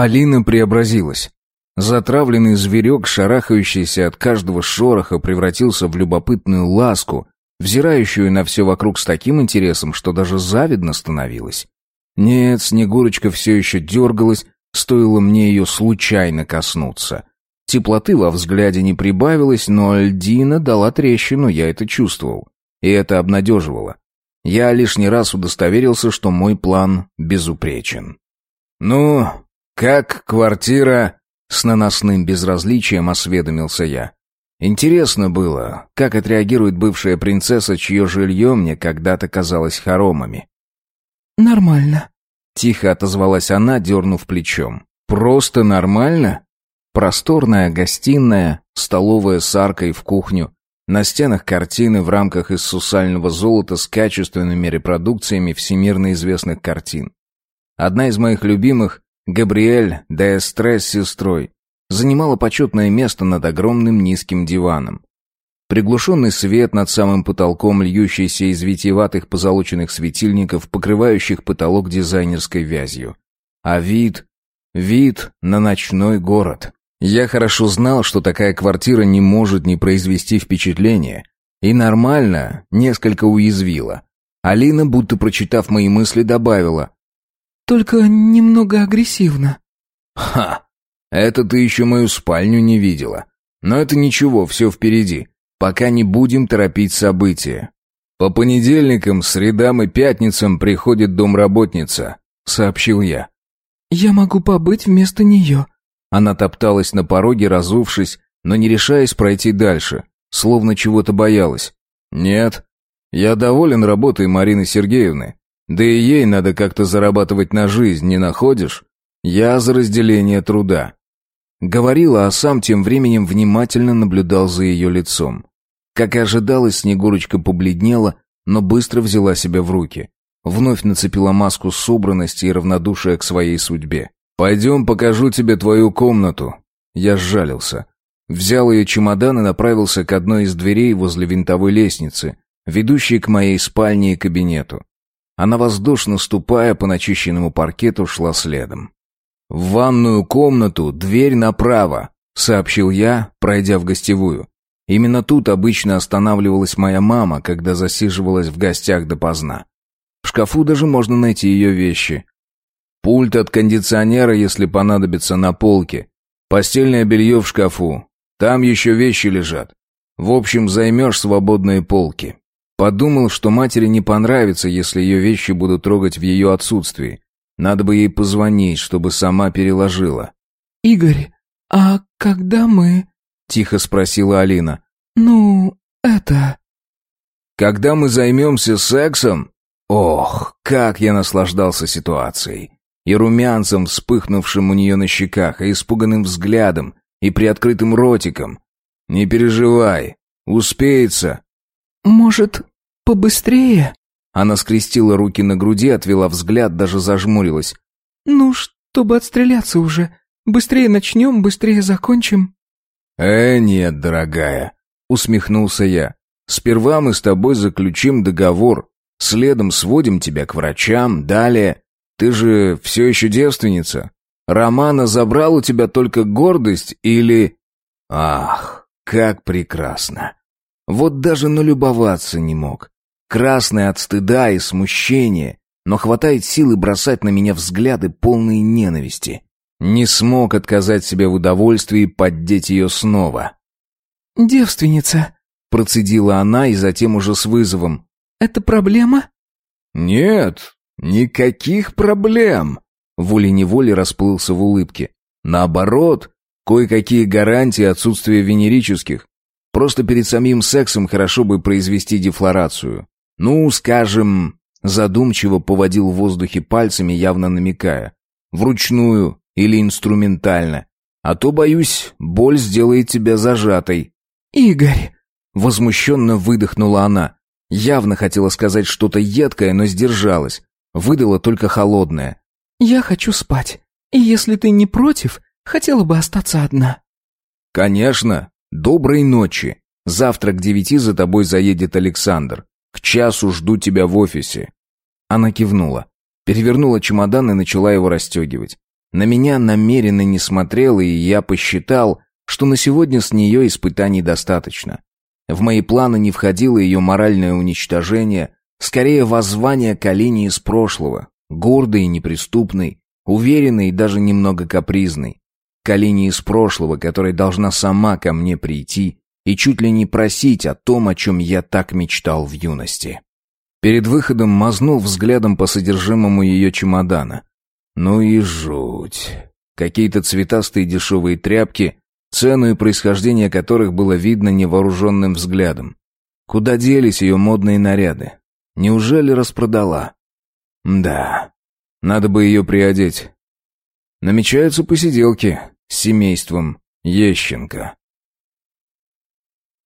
Алина преобразилась. Затравленный зверек, шарахающийся от каждого шороха, превратился в любопытную ласку, взирающую на все вокруг с таким интересом, что даже завидно становилось. Нет, Снегурочка все еще дергалась, стоило мне ее случайно коснуться. Теплоты во взгляде не прибавилось, но льдина дала трещину, я это чувствовал. И это обнадеживало. Я лишний раз удостоверился, что мой план безупречен. «Ну, как квартира?» С наносным безразличием осведомился я. Интересно было, как отреагирует бывшая принцесса, чье жилье мне когда-то казалось хоромами. «Нормально», — тихо отозвалась она, дернув плечом. «Просто нормально?» Просторная гостиная, столовая с аркой в кухню, на стенах картины в рамках из сусального золота с качественными репродукциями всемирно известных картин. Одна из моих любимых Габриэль де Эстре с сестрой занимала почетное место над огромным низким диваном. Приглушенный свет над самым потолком, льющийся из витиеватых позолоченных светильников, покрывающих потолок дизайнерской вязью. А вид... вид на ночной город. Я хорошо знал, что такая квартира не может не произвести впечатления. И нормально, несколько уязвила. Алина, будто прочитав мои мысли, добавила. Только немного агрессивно. Ха! Это ты еще мою спальню не видела. Но это ничего, все впереди. Пока не будем торопить события. По понедельникам, средам и пятницам приходит домработница, сообщил я. Я могу побыть вместо нее. Она топталась на пороге, разувшись, но не решаясь пройти дальше, словно чего-то боялась. Нет, я доволен работой Марины Сергеевны. Да и ей надо как-то зарабатывать на жизнь, не находишь? Я за разделение труда. Говорила, а сам тем временем внимательно наблюдал за ее лицом. Как и ожидалось, Снегурочка побледнела, но быстро взяла себя в руки. Вновь нацепила маску собранности и равнодушия к своей судьбе. «Пойдем, покажу тебе твою комнату». Я сжалился. Взял ее чемодан и направился к одной из дверей возле винтовой лестницы, ведущей к моей спальне и кабинету. Она воздушно ступая по начищенному паркету шла следом. «В ванную комнату, дверь направо», — сообщил я, пройдя в гостевую. Именно тут обычно останавливалась моя мама, когда засиживалась в гостях допоздна. В шкафу даже можно найти ее вещи. Пульт от кондиционера, если понадобится, на полке. Постельное белье в шкафу. Там еще вещи лежат. В общем, займешь свободные полки. Подумал, что матери не понравится, если ее вещи будут трогать в ее отсутствии. Надо бы ей позвонить, чтобы сама переложила. «Игорь, а когда мы...» — тихо спросила Алина. «Ну, это...» «Когда мы займемся сексом?» Ох, как я наслаждался ситуацией. И румянцем, вспыхнувшим у нее на щеках, и испуганным взглядом, и приоткрытым ротиком. «Не переживай, успеется». «Может, побыстрее?» Она скрестила руки на груди, отвела взгляд, даже зажмурилась. «Ну, чтобы отстреляться уже. Быстрее начнем, быстрее закончим». «Э, нет, дорогая», — усмехнулся я. «Сперва мы с тобой заключим договор, следом сводим тебя к врачам, далее. Ты же все еще девственница. Романа забрал у тебя только гордость или...» «Ах, как прекрасно!» Вот даже налюбоваться не мог. Красный от стыда и смущения, но хватает силы бросать на меня взгляды полные ненависти. Не смог отказать себе в удовольствии поддеть ее снова. «Девственница», — процедила она и затем уже с вызовом. «Это проблема?» «Нет, никаких проблем», — волей-неволей расплылся в улыбке. «Наоборот, кое-какие гарантии отсутствия венерических. Просто перед самим сексом хорошо бы произвести дефлорацию. Ну, скажем, задумчиво поводил в воздухе пальцами, явно намекая. Вручную или инструментально. А то, боюсь, боль сделает тебя зажатой. «Игорь!» Возмущенно выдохнула она. Явно хотела сказать что-то едкое, но сдержалась. Выдала только холодное. «Я хочу спать. И если ты не против, хотела бы остаться одна». «Конечно. Доброй ночи. Завтра к девяти за тобой заедет Александр. К часу жду тебя в офисе». Она кивнула, перевернула чемодан и начала его расстегивать. На меня намеренно не смотрела, и я посчитал, что на сегодня с нее испытаний достаточно. В мои планы не входило ее моральное уничтожение, скорее воззвание к Алине из прошлого, гордой и неприступной, уверенной и даже немного капризной. К Алине из прошлого, которая должна сама ко мне прийти и чуть ли не просить о том, о чем я так мечтал в юности. Перед выходом мазнул взглядом по содержимому ее чемодана. Ну и жуть. Какие-то цветастые дешевые тряпки, цену и происхождение которых было видно невооруженным взглядом. Куда делись ее модные наряды? Неужели распродала? Да, надо бы ее приодеть. Намечаются посиделки семейством Ещенко.